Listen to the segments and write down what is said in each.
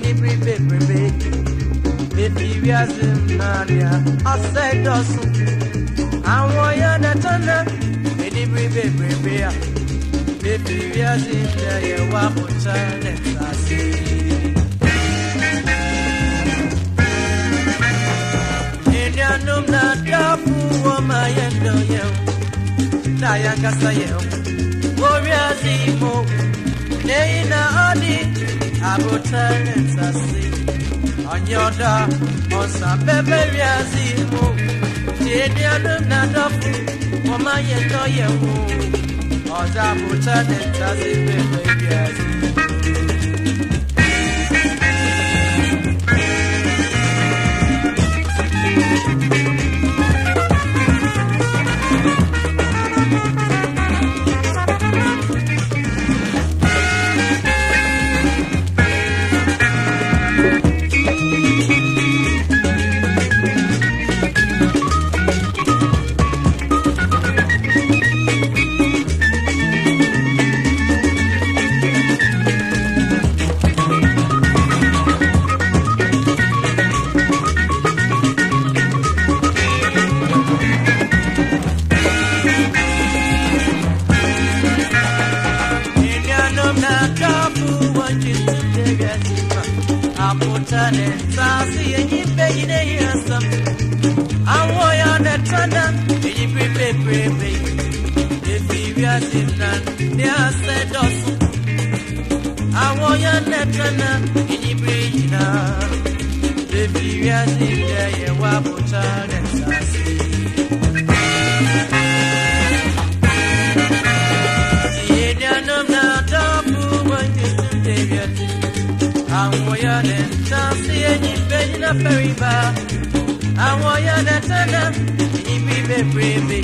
Nipri pepri beki Beti biazim naria Asek dosun Àwọn yẹn dẹ̀ tán náà. Nipri pepri bea Beti biazim naria Wa kucha neta si Nyanum na dafu wa mayendo yeu Tayangasa yeu Warriors imo Neina adi. abotane sase onyoda osa bebe riazi mu tieni anum na dofu mama yendo yewu oza abotane sase bebe riazi Enyibenya periba Àwọn ya netana inyibi bebrebe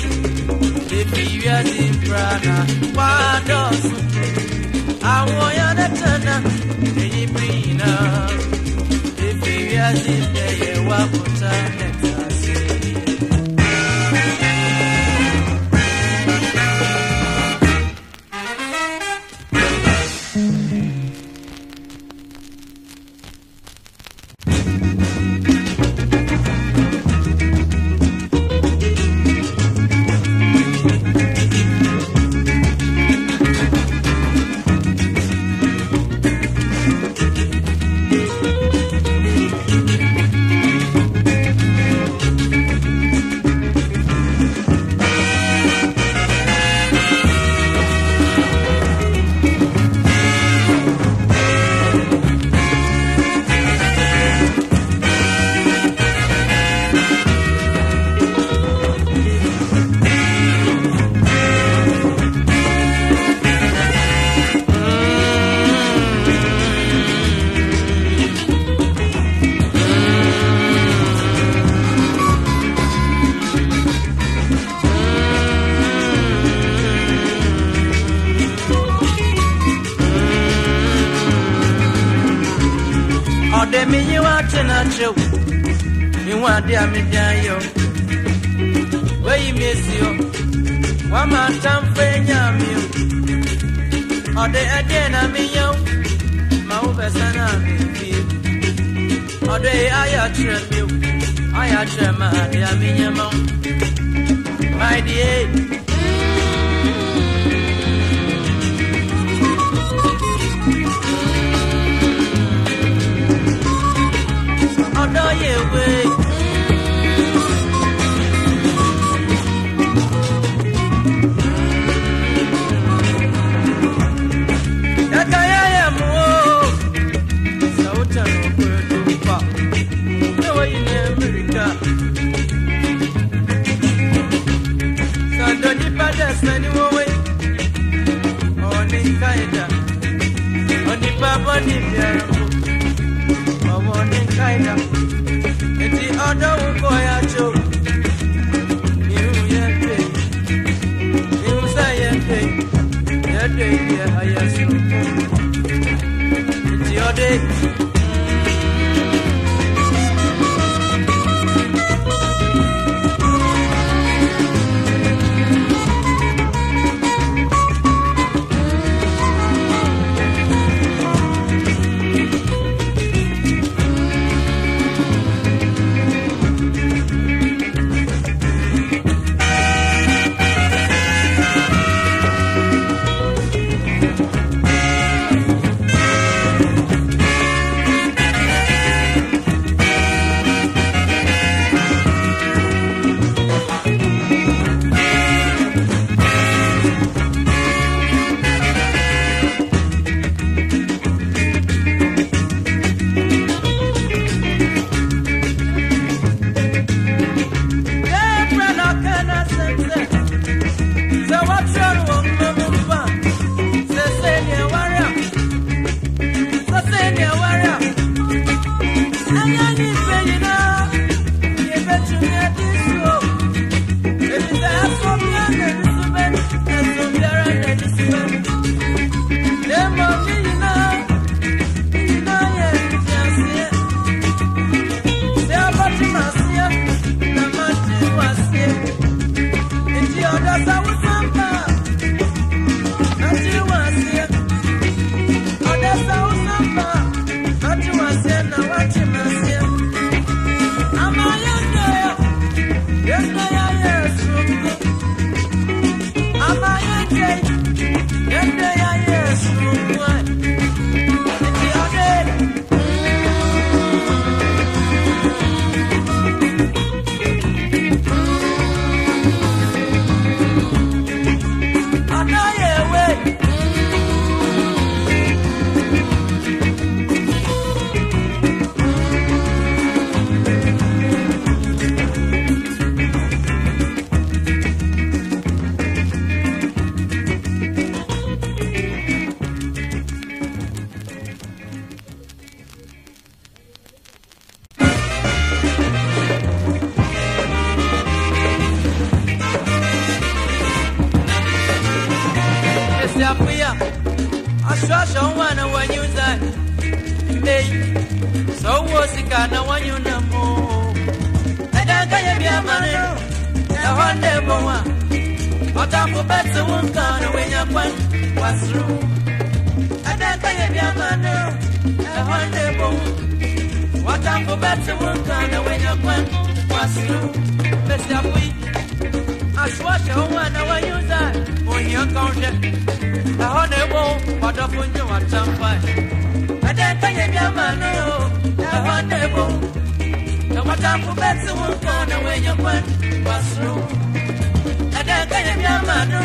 Baby ya zinprana wadosu àwọn ya nẹ́tẹ̀nà èyí bìnnà ìfìrí àti ìdẹ̀yẹ wà kúta nẹ́tà ase wo mehu ade a mede ayɛ wo wayi me asi hɔ wama atamfo anyaa me o. Ɔde ɛdeɛ e na menyɛ wo ma wobɛsane e a memfie ɔde ayɛ akyerɛ me o ayɛ ma ade a menyɛ ma wo my dear sani wowe kaida oni baba ni biarango kaida eti odo wuko ya cho iru yete iru sa yete yete ya hayasu eti. Otafu bete wunka na wenya kwan wasru Besi afui Ashwasha wana wanyuza Onye kaunje Na honde bowa Otafu nye watampai Adaka ye bia mane na honde bowa Na watafu bete wunka na wenya kwan wasru Adaka ye bia mane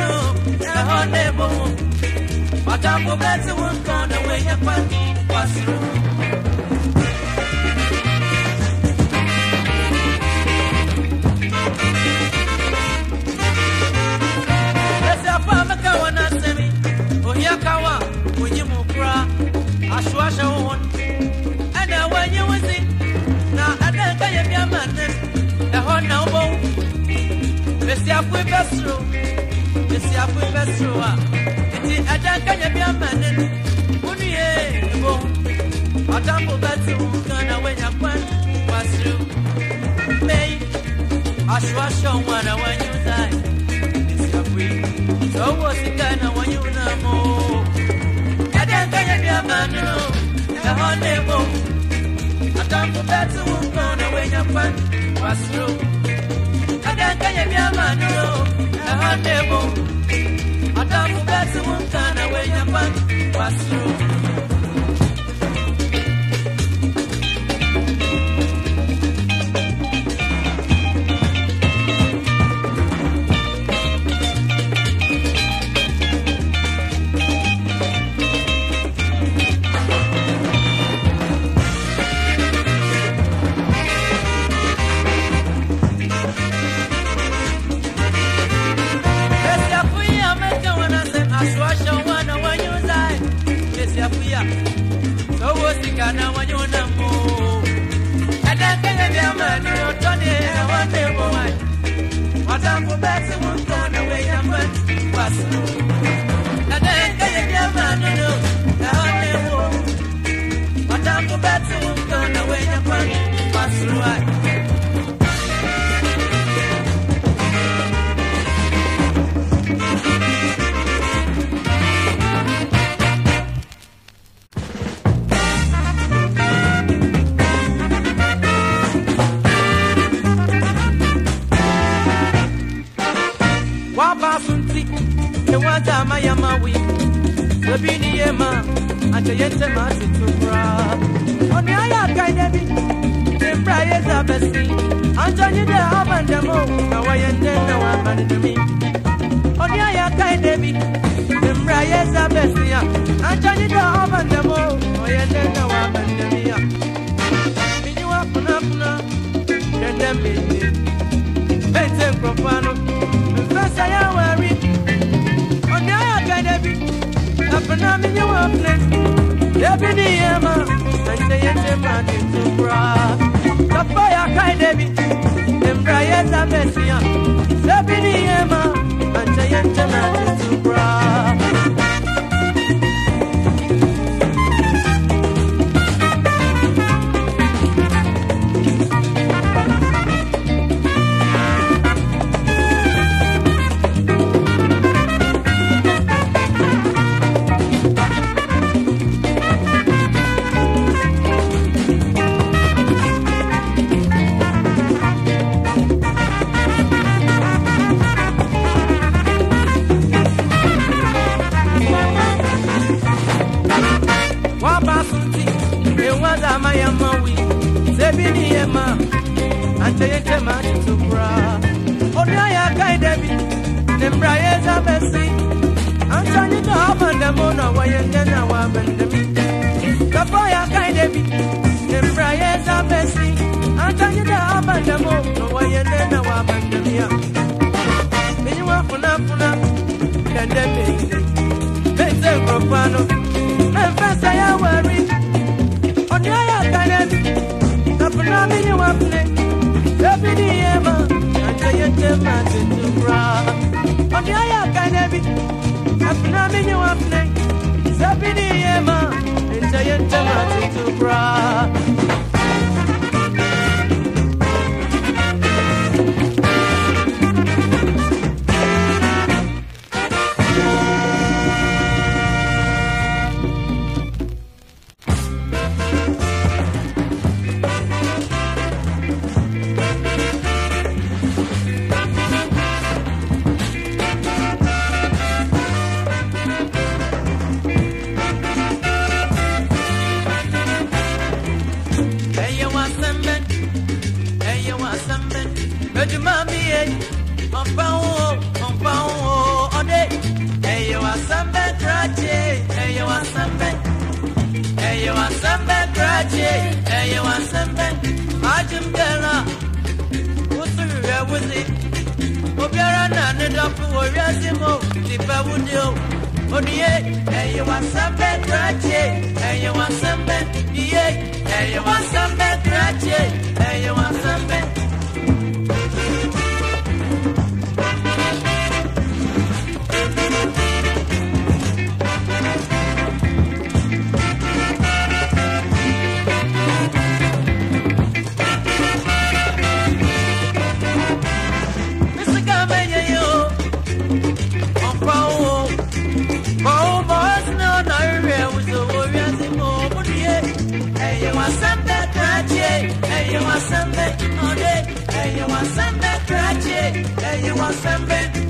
na honde bowa Watafu bete wunka na wenya kwan wasru Ese Ashwasha uhon Ana wanyi wisi Na ada kaya bia manen Eho na ubo Besi afu ibesru Besi afu ibesru wa Iti ada kaya bia manen Unu ye Ibo Watambu beti ukana wenya kwan Wasru Mei Ashwasha wana wanyi uzai Besiafui, sowo sikana wanyuna mo. Yadenka yabia manu, na honebo. Atamfu betu ukona wenya pan wasru. Yadenka yabia manu, na honebo. Atamfu betu ukona wenya pan ashwasha wana wanyuza. Besi afuya, sowo sikana wanyuna mo. Yadenka yabia manu, otone na honebo wai. Watamfu betu ukona wenya pan wasru. Yadenka yabia manu, na honebo. E wata mayama wi sabini yema ante yente ma tutura oni aya kai debi timbra yeza besi. Anjani de abandemo na wayende na wabandemi oni aya kai debi timbra yeza besi. Ya anjani de abandemo wayende na wabandemi ya mini wa kuna kuna dende mini. Mfesa Apana mi nye wafle Debi ni yema Sante yente ma titubra Kapa ya kade bi Embra yeza mesia Debi ni yema Sante yente ma titubra sendemi Kapo ya kaidemi Nembra yeza No funa funa Kende Abiniyema, Intayantamati to cry. die, and you want some better cheek, and you want some better die, and you want some better cheek, and you want some better. Mozambique.